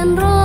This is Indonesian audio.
sampaikan pada